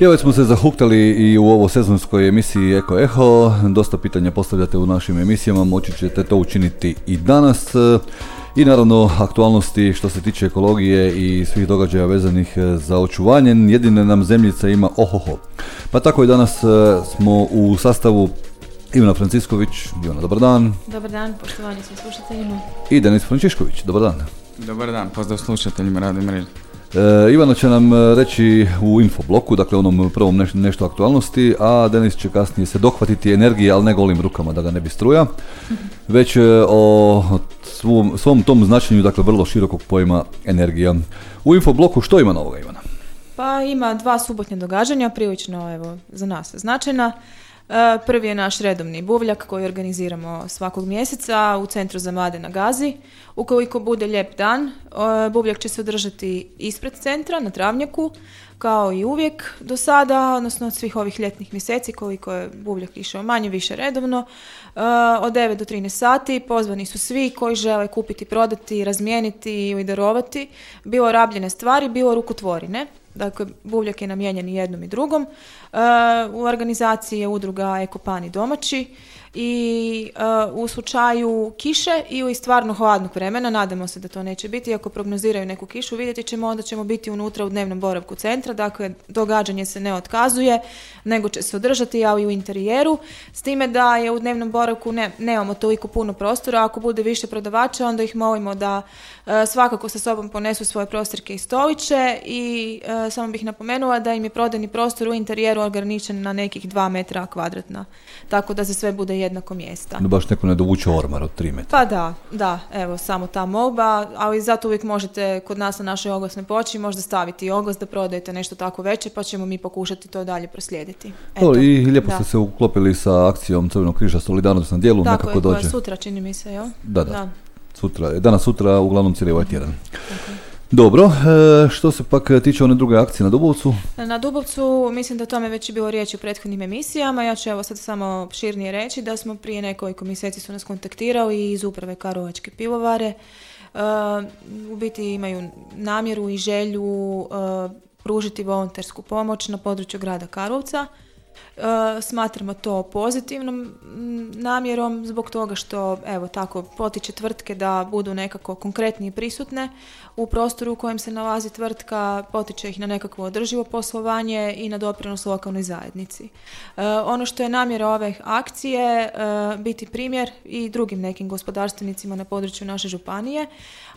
I već smo se zahuktali i u ovo sezonskoj emisiji Eko Eho. Dosta pitanja postavljate u našim emisijama, moći ćete to učiniti i danas. I naravno aktualnosti što se tiče ekologije i svih događaja vezanih za očuvanje. Jedine nam zemljica ima ohoho. Pa tako i danas e, smo u sastavu Ivana Francisković. Ivana, dobar dan. Dobar dan, poštovani svim slušateljima. I Denis Frančišković, dobar dan. Dobar dan, pozdrav slušateljima Radio Mreže. E, Ivana će nam e, reći u infobloku, dakle onom prvom nešto, nešto aktualnosti, a Denis će kasnije se dohvatiti energije, ali ne golim rukama da ga ne bi struja, već e, o svom, svom tom značenju, dakle vrlo širokog pojma energija. U infobloku što ima novoga Ivana? Pa ima dva subotnje događanja, prilično evo, za nas značajna. E, prvi je naš redovni buvljak koji organiziramo svakog mjeseca u Centru za mlade na Gazi. Ukoliko bude lijep dan, e, buvljak će se održati ispred centra na travnjaku, kao i uvijek do sada, odnosno od svih ovih ljetnih mjeseci koliko je buvljak išao manje više redovno. E, od 9 do 13 sati pozvani su svi koji žele kupiti, prodati, razmijeniti ili darovati bilo rabljene stvari, bilo rukotvorine. Dakle, buvljak je namijenjen i jednom i drugom. Uh, u organizaciji je udruga Ekopani domaći i uh, u slučaju kiše ili stvarno hladnog vremena, nadamo se da to neće biti, ako prognoziraju neku kišu, vidjeti ćemo, onda ćemo biti unutra u dnevnom boravku centra, dakle događanje se ne otkazuje, nego će se održati, ali u interijeru, s time da je u dnevnom boravku ne, nemamo toliko puno prostora, ako bude više prodavača, onda ih molimo da uh, svakako sa sobom ponesu svoje prostorke i stoliće i uh, samo bih napomenula da im je prodajni prostor u interijeru ograničen na nekih 2 metra kvadratna, tako da se sve bude jednako mjesta. Da baš neko ne dovuče ormar od 3 metra. Pa da, da, evo samo ta molba, ali zato uvijek možete kod nas na našoj oglasnoj poći možda staviti i oglas da prodajete nešto tako veće, pa ćemo mi pokušati to dalje proslijediti. Eto, I lijepo ste se uklopili sa akcijom Crvenog križa Solidarnost na dijelu, tako nekako je, dođe. je sutra čini mi se, jel? Da, da. Sutra, danas sutra, uglavnom cijeli ovaj tjedan. Dobro, e, što se pak tiče one druge akcije na Dubovcu? Na Dubovcu mislim da tome već je bilo riječi u prethodnim emisijama. Ja ću evo sad samo širnije reći da smo prije nekoliko mjeseci su nas kontaktirali iz uprave Karlovačke pivovare. E, u biti imaju namjeru i želju e, pružiti volontersku pomoć na području grada Karlovca. E, smatramo to pozitivnom namjerom zbog toga što evo tako potiče tvrtke da budu nekako konkretnije prisutne u prostoru u kojem se nalazi tvrtka, potiče ih na nekakvo održivo poslovanje i na doprinos lokalnoj zajednici. E, ono što je namjera ove akcije e, biti primjer i drugim nekim gospodarstvenicima na području naše županije,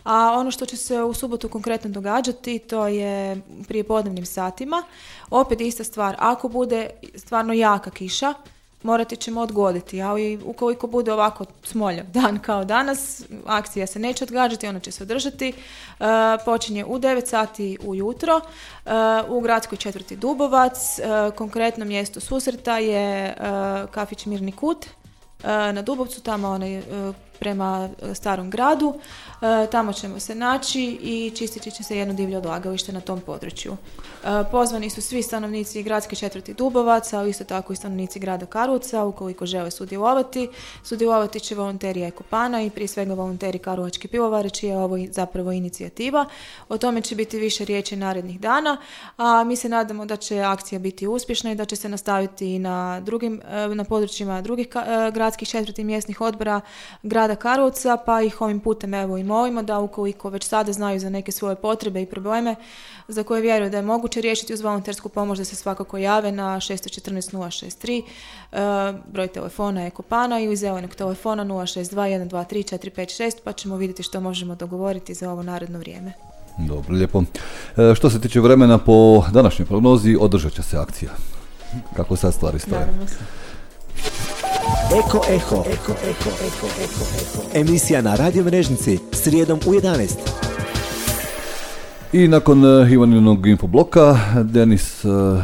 a ono što će se u subotu konkretno događati to je prije podnevnim satima. Opet ista stvar, ako bude stvarno jaka kiša, morati ćemo odgoditi, ali ukoliko bude ovako smoljav dan kao danas, akcija se neće odgađati, ona će se održati, uh, počinje u 9 sati ujutro uh, u gradskoj četvrti Dubovac, uh, konkretno mjesto susreta je kafić Mirni kut, na Dubovcu, tamo onaj prema starom gradu. Tamo ćemo se naći i čistit će se jedno divlje odlagalište na tom području. Pozvani su svi stanovnici gradske četvrti Dubovaca, ali isto tako i stanovnici grada Karlovca, ukoliko žele sudjelovati. Sudjelovati će volonteri Ekopana i prije svega volonteri Karlovačke pivovare, čija je ovo zapravo inicijativa. O tome će biti više riječi narednih dana, a mi se nadamo da će akcija biti uspješna i da će se nastaviti i na, drugim, na područjima drugih gradskih četvrti mjesnih odbora grada Karlovca, pa ih ovim putem evo i molimo da ukoliko već sada znaju za neke svoje potrebe i probleme za koje vjeruju da je moguće riješiti uz volontersku pomoć da se svakako jave na 614 063 broj telefona Ekopana ili zelenog telefona 062 123 456 pa ćemo vidjeti što možemo dogovoriti za ovo naredno vrijeme. Dobro, lijepo. E, što se tiče vremena po današnjoj prognozi, održat će se akcija. Kako sad stvari stoje? Eko Eho. Eko, Eko, Eko, Eko, Emisija na radio mrežnici srijedom u 11. I nakon uh, Ivaninog infobloka, Denis uh,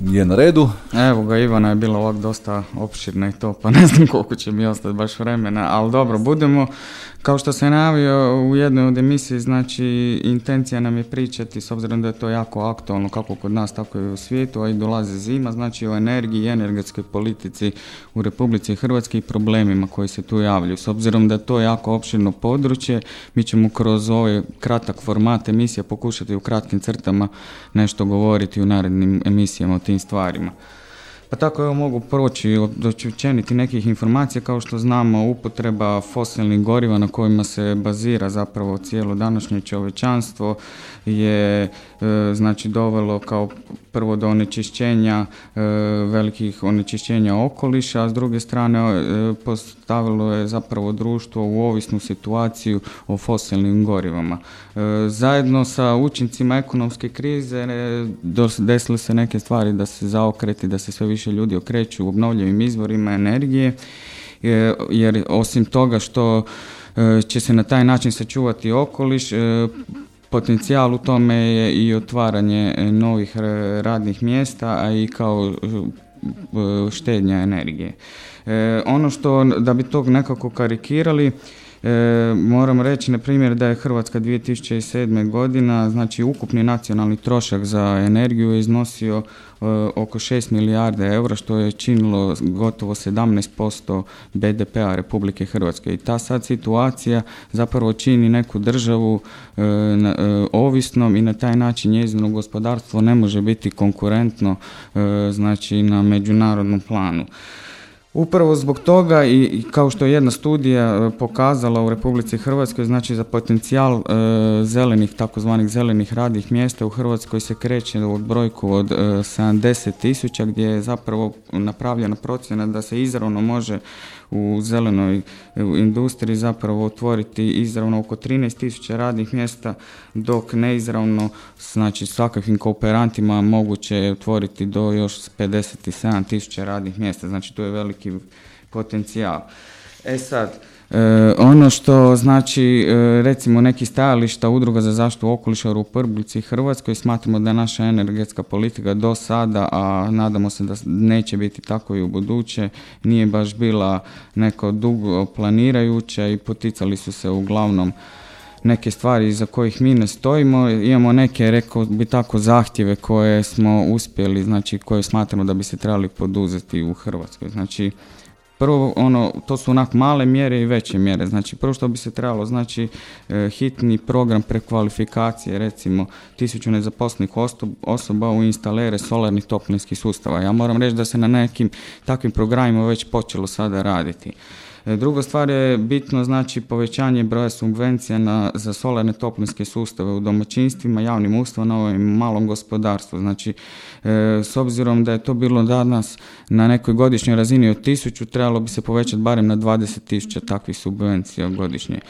je na redu. Evo ga, Ivana je bila ovak dosta opširna i to, pa ne znam koliko će mi ostati baš vremena, ali dobro, budemo kao što se najavio u jednoj od emisiji, znači intencija nam je pričati, s obzirom da je to jako aktualno kako kod nas, tako i u svijetu, a i dolazi zima, znači o energiji i energetskoj politici u Republici Hrvatske i problemima koji se tu javljaju. S obzirom da je to jako opširno područje, mi ćemo kroz ovaj kratak format emisija pokušati u kratkim crtama nešto govoriti u narednim emisijama tim stvarima. Pa tako evo mogu proći od općeniti nekih informacija kao što znamo upotreba fosilnih goriva na kojima se bazira zapravo cijelo današnje čovječanstvo je e, znači dovelo kao prvo do onečišćenja e, velikih onečišćenja okoliša, a s druge strane e, postavilo je zapravo društvo u ovisnu situaciju o fosilnim gorivama. Zajedno sa učincima ekonomske krize desile se neke stvari da se zaokreti, da se sve više ljudi okreću u obnovljivim izvorima energije, jer osim toga što će se na taj način sačuvati okoliš, Potencijal u tome je i otvaranje e, novih radnih mjesta, a i kao e, štednja energije. E, ono što, da bi tog nekako karikirali, E, moram reći, na primjer, da je Hrvatska 2007. godina, znači ukupni nacionalni trošak za energiju je iznosio e, oko 6 milijarde eura, što je činilo gotovo 17% BDP-a Republike Hrvatske. I ta sad situacija zapravo čini neku državu e, ovisnom i na taj način njezino gospodarstvo ne može biti konkurentno znači na međunarodnom planu. Upravo zbog toga i kao što je jedna studija e, pokazala u Republici Hrvatskoj, znači za potencijal e, zelenih, takozvanih zelenih radnih mjesta u Hrvatskoj se kreće od brojku od e, 70 tisuća gdje je zapravo napravljena procjena da se izravno može u zelenoj industriji zapravo otvoriti izravno oko 13.000 radnih mjesta, dok neizravno, znači svakakvim kooperantima moguće je otvoriti do još 57.000 radnih mjesta, znači tu je veliki potencijal. E sad, E, ono što znači e, recimo neki stajališta udruga za zaštitu okoliša u Republici Hrvatskoj smatramo da je naša energetska politika do sada, a nadamo se da neće biti tako i u buduće, nije baš bila neko dugo planirajuća i poticali su se uglavnom neke stvari za kojih mi ne stojimo. Imamo neke, rekao bi tako, zahtjeve koje smo uspjeli, znači koje smatramo da bi se trebali poduzeti u Hrvatskoj. Znači, Prvo, ono, to su onak male mjere i veće mjere. Znači, prvo što bi se trebalo, znači, e, hitni program prekvalifikacije, recimo, tisuću nezaposlenih osoba u instalere solarnih toplinskih sustava. Ja moram reći da se na nekim takvim programima već počelo sada raditi. E, druga stvar je bitno znači povećanje broja subvencija na, za solarne toplinske sustave u domaćinstvima, javnim ustanovama i malom gospodarstvu. Znači, e, s obzirom da je to bilo danas na nekoj godišnjoj razini od tisuću, trebalo bi se povećati barem na 20.000 takvih subvencija godišnje.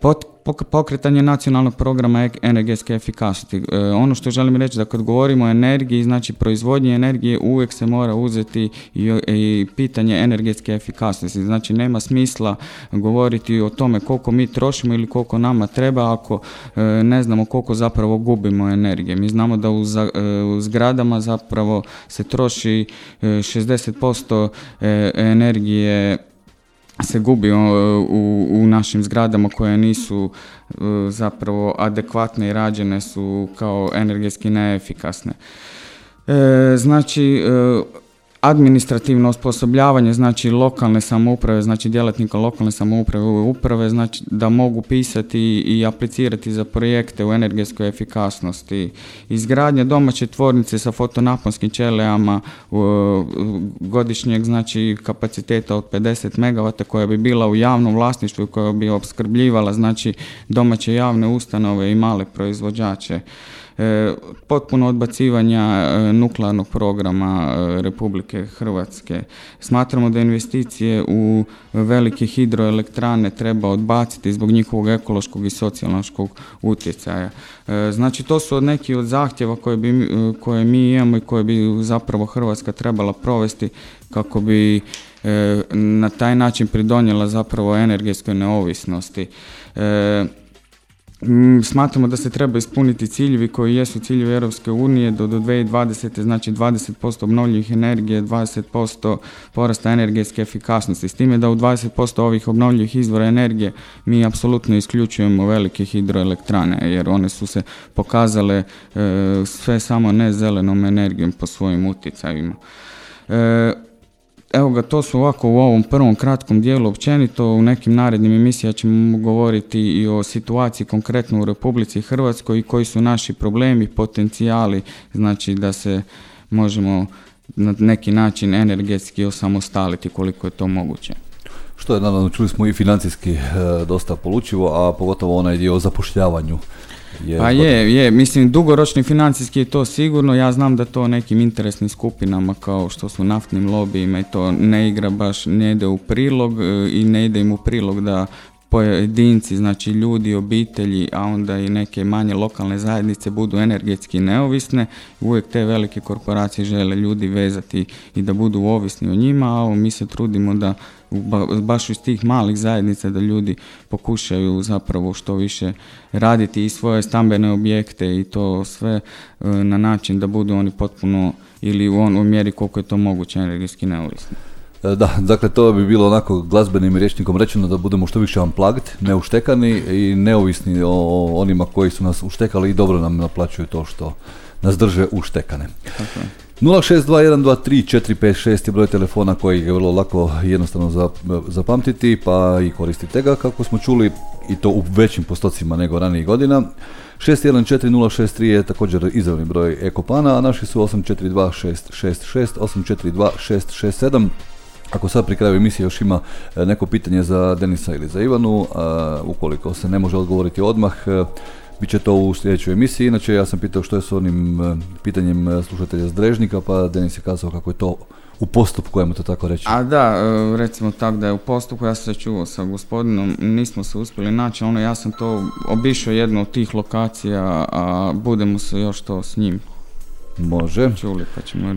Pot, pokretanje nacionalnog programa energetske efikasnosti. E, ono što želim reći da kad govorimo o energiji, znači proizvodnje energije uvijek se mora uzeti i, i pitanje energetske efikasnosti. Znači nema smisla govoriti o tome koliko mi trošimo ili koliko nama treba ako e, ne znamo koliko zapravo gubimo energije. Mi znamo da u, e, u zgradama zapravo se troši 60% energije se gubi u, u našim zgradama koje nisu e, zapravo adekvatne i rađene su kao energetski neefikasne. E, znači, e, administrativno osposobljavanje znači lokalne samouprave, znači djelatnika lokalne samouprave uprave, znači da mogu pisati i aplicirati za projekte u energetskoj efikasnosti. Izgradnja domaće tvornice sa fotonaponskim ćelijama godišnjeg znači kapaciteta od 50 MW koja bi bila u javnom vlasništvu koja bi opskrbljivala znači domaće javne ustanove i male proizvođače. E, potpuno odbacivanja e, nuklearnog programa e, Republike Hrvatske. Smatramo da investicije u velike hidroelektrane treba odbaciti zbog njihovog ekološkog i socijalnog utjecaja. Znači to su neki od zahtjeva koje, bi, koje mi imamo i koje bi zapravo Hrvatska trebala provesti kako bi na taj način pridonijela zapravo energetskoj neovisnosti. Smatramo da se treba ispuniti ciljevi koji jesu ciljevi Europske unije do, do 2020. znači 20% obnovljivih energije, 20% porasta energetske efikasnosti. S time da u 20% ovih obnovljivih izvora energije mi apsolutno isključujemo velike hidroelektrane jer one su se pokazale e, sve samo ne zelenom energijom po svojim utjecajima. E, Evo ga, to su ovako u ovom prvom kratkom dijelu općenito, u nekim narednim emisijama ćemo govoriti i o situaciji konkretno u Republici Hrvatskoj i koji su naši problemi, potencijali, znači da se možemo na neki način energetski osamostaliti koliko je to moguće. Što je, naravno, čuli smo i financijski e, dosta polučivo, a pogotovo onaj dio o zapošljavanju je pa je, je, mislim dugoročni financijski je to sigurno, ja znam da to nekim interesnim skupinama kao što su naftnim lobijima i to ne igra baš, ne ide u prilog e, i ne ide im u prilog da pojedinci, znači ljudi, obitelji, a onda i neke manje lokalne zajednice budu energetski neovisne. Uvijek te velike korporacije žele ljudi vezati i da budu ovisni o njima, a mi se trudimo da baš iz tih malih zajednica da ljudi pokušaju zapravo što više raditi i svoje stambene objekte i to sve e, na način da budu oni potpuno ili u onoj mjeri koliko je to moguće energetski neovisni. E, da, dakle to bi bilo onako glazbenim rječnikom rečeno da budemo što više unplugged, neuštekani i neovisni o onima koji su nas uštekali i dobro nam naplaćuju to što nas drže uštekane. Okay. 062123456 je broj telefona koji je vrlo lako jednostavno zapamtiti pa i koristite ga kako smo čuli i to u većim postocima nego ranijih godina. 614063 je također izravni broj Ekopana, a naši su 842666, 842667. Ako sad pri kraju emisije još ima e, neko pitanje za Denisa ili za Ivanu, ukoliko se ne može odgovoriti odmah, e, bit će to u sljedećoj emisiji. Inače, ja sam pitao što je s onim e, pitanjem slušatelja Zdrežnika, pa Denis je kazao kako je to u postupku, ajmo to tako reći. A da, recimo tako da je u postupku, ja sam se čuo sa gospodinom, nismo se uspjeli naći, ono ja sam to obišao jednu od tih lokacija, a budemo se još to s njim. Može. Čuli pa ćemo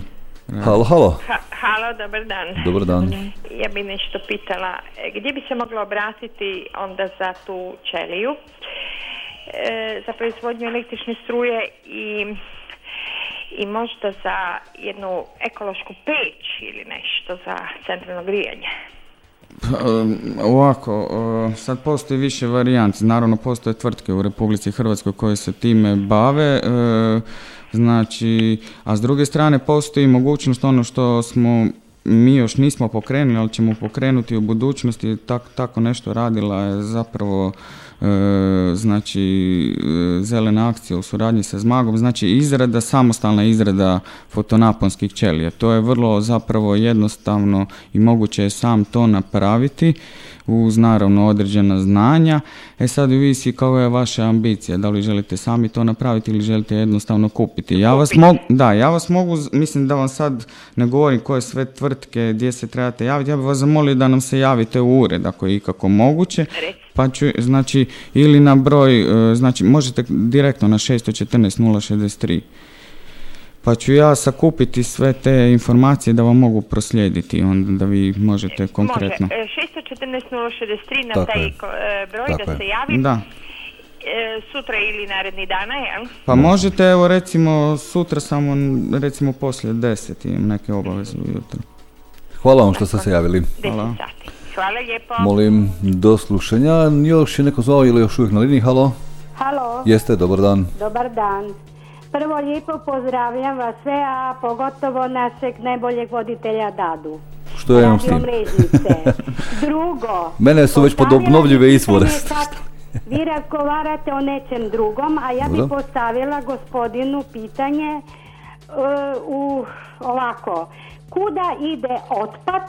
Halo, halo. halo, dobar dan. Dobar dan. Ja bi nešto pitala. E, gdje bi se moglo obratiti onda za tu čeliju? E, za proizvodnju električne struje i i možda za jednu ekološku peć ili nešto za centralno grijanje. Pa, ovako, sad postoji više varijanti. Naravno, postoje tvrtke u Republici Hrvatskoj koje se time bave. E, Znači, a s druge strane postoji mogućnost ono što smo mi još nismo pokrenuli, ali ćemo pokrenuti u budućnosti, tak, tako nešto radila je zapravo znači e, zelena akcija u suradnji sa Zmagom, znači izrada, samostalna izrada fotonaponskih ćelija. To je vrlo zapravo jednostavno i moguće je sam to napraviti uz naravno određena znanja. E sad visi kao je vaša ambicija, da li želite sami to napraviti ili želite jednostavno kupiti. Ja vas mogu, da, ja vas mogu, mislim da vam sad ne govorim koje sve tvrtke gdje se trebate javiti, ja bih vas zamolio da nam se javite u ured ako je ikako moguće. Pa ću, znači, ili na broj, e, znači, možete direktno na 614 063 pa ću ja sakupiti sve te informacije da vam mogu proslijediti onda da vi možete konkretno. Može, 614 063 na taj je. broj da se javi. Da. E, sutra ili naredni dana, jel? Pa možete, evo recimo sutra samo recimo poslije 10 imam neke obaveze ujutro. Hvala vam što ste se javili. Hvala. Sati. Hvala lijepo. Molim, do slušanja. Još je neko zvao ili još uvijek na liniji? Halo? Halo. Jeste, dobar dan. Dobar dan. Prvo lijepo pozdravljam vas sve, a pogotovo našeg najboljeg voditelja Dadu. Što je s tim? Drugo. Mene su već pod obnovljive izvore. Vi razgovarate o nečem drugom, a ja bih postavila gospodinu pitanje uh, u ovako. Kuda ide otpad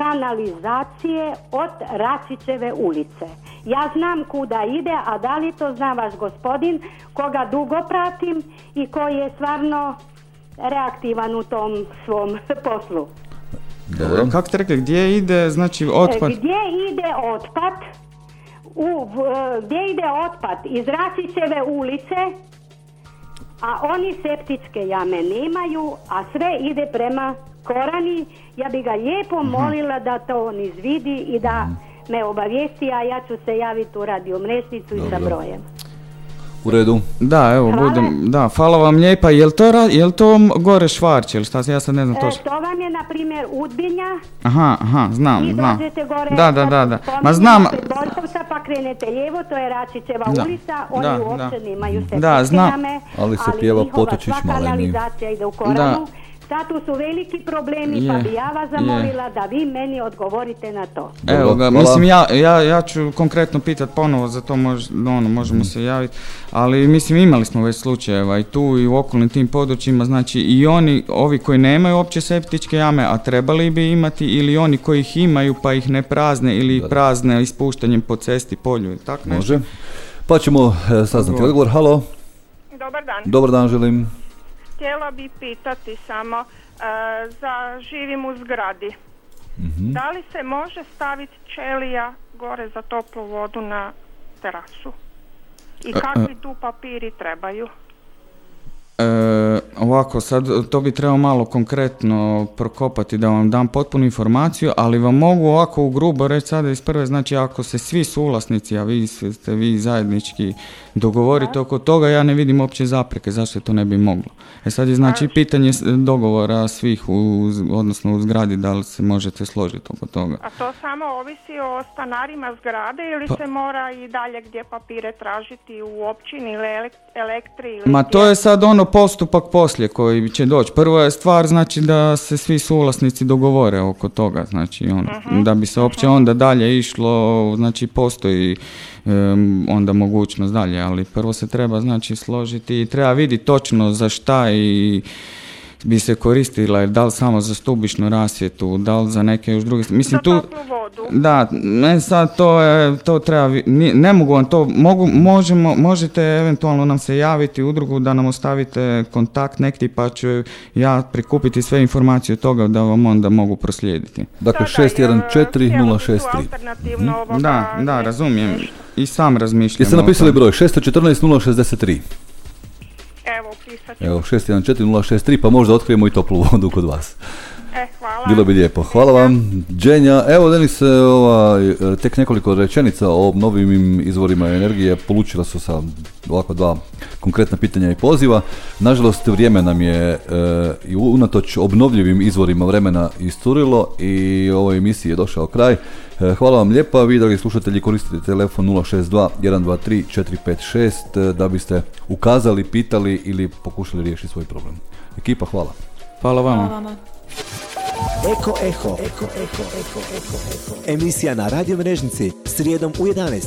kanalizacije od Račićeve ulice? Ja znam kuda ide, a da li to zna vaš gospodin, koga dugo pratim i koji je stvarno reaktivan u tom svom poslu. Dobro. Kako ste rekli, gdje ide znači otpad? E, gdje ide otpad? U, e, gdje ide otpad? Iz Rasićeve ulice, a oni septičke jame nemaju, a sve ide prema Korani. Ja bi ga lijepo mhm. molila da to on izvidi i da mhm me obavijesti, a ja ću se javiti u radio mrežnicu i sa brojem. U redu. Da, evo, budem, da, hvala vam lijepa. Jel to, jel to gore švarć ili šta, ja sad ne znam e, točno. to vam je, na primjer, Udbinja. Aha, aha, znam, I znam. gore, da, da, da, da. Ma znam. Boljkovca, pa krenete lijevo, to je Račićeva da. ulica, oni da, uopće da. nemaju se da, znam. ali se pjeva Potočić maleni. kanalizacija ide u Koranu. Da. Sad tu su veliki problemi, pa bi ja vas zamolila da vi meni odgovorite na to. Evo ga, mislim ja, ja, ja ću konkretno pitat ponovo, za to mož, ono, možemo se javiti, ali mislim imali smo već slučajeva i tu i u okolnim tim područjima, znači i oni, ovi koji nemaju opće septičke jame, a trebali bi imati, ili oni koji ih imaju pa ih ne prazne ili ih prazne ispuštanjem po cesti, polju, tako nešto. Može. Pa ćemo e, saznati odgovor. Halo. Dobar dan. Dobar dan, želim htjela bi pitati samo, e, za živim u zgradi. Mhm. Da li se može staviti čelija gore za toplu vodu na terasu? I kakvi tu papiri trebaju? E, ovako, sad to bi trebao malo konkretno prokopati da vam dam potpunu informaciju, ali vam mogu ovako u grubo reći sada iz prve, znači ako se svi suvlasnici, a vi ste vi zajednički dogovorite oko toga, ja ne vidim uopće zapreke zašto to ne bi moglo. E sad je znači pitanje dogovora svih, u, odnosno u zgradi, da li se možete složiti oko toga. A to samo ovisi o stanarima zgrade ili pa- se mora i dalje gdje papire tražiti u općini ili elektri? Ili Ma to je sad ono postupak poslije koji će doći. Prvo je stvar znači da se svi suvlasnici dogovore oko toga, znači on, mhm, da bi se uopće mhm. onda dalje išlo, znači postoji onda mogućnost dalje, ali prvo se treba znači složiti i treba vidjeti točno za šta i bi se koristila, da li samo za stubišnu rasvjetu, da li za neke još druge... Mislim, tu, Da, ne sad to je, to treba, ne mogu vam to, mogu, možemo, možete eventualno nam se javiti u udrugu da nam ostavite kontakt nekti pa ću ja prikupiti sve informacije od toga da vam onda mogu proslijediti. Dakle, 614 mhm. Da, da, razumijem. I sam razmišljam. Jeste napisali broj 614 063? Evo, pisat ću. Evo, 614 pa možda otkrijemo i toplu vodu kod vas. E, hvala. Bilo bi lijepo. Hvala vam. Dženja, evo Denis, ovaj, tek nekoliko rečenica o obnovljivim izvorima energije. Polučila su sa ovako dva konkretna pitanja i poziva. Nažalost, vrijeme nam je e, i unatoč obnovljivim izvorima vremena isturilo i ovoj emisiji je došao kraj. E, hvala vam lijepa, vi dragi slušatelji koristite telefon 062 123 456 da biste ukazali, pitali ili pokušali riješiti svoj problem. Ekipa, hvala. Hvala vama. Hvala vama. Eko Eho. Eko, Eko, Eko, Eko. Emisija na radio mrežnici srijedom u 11.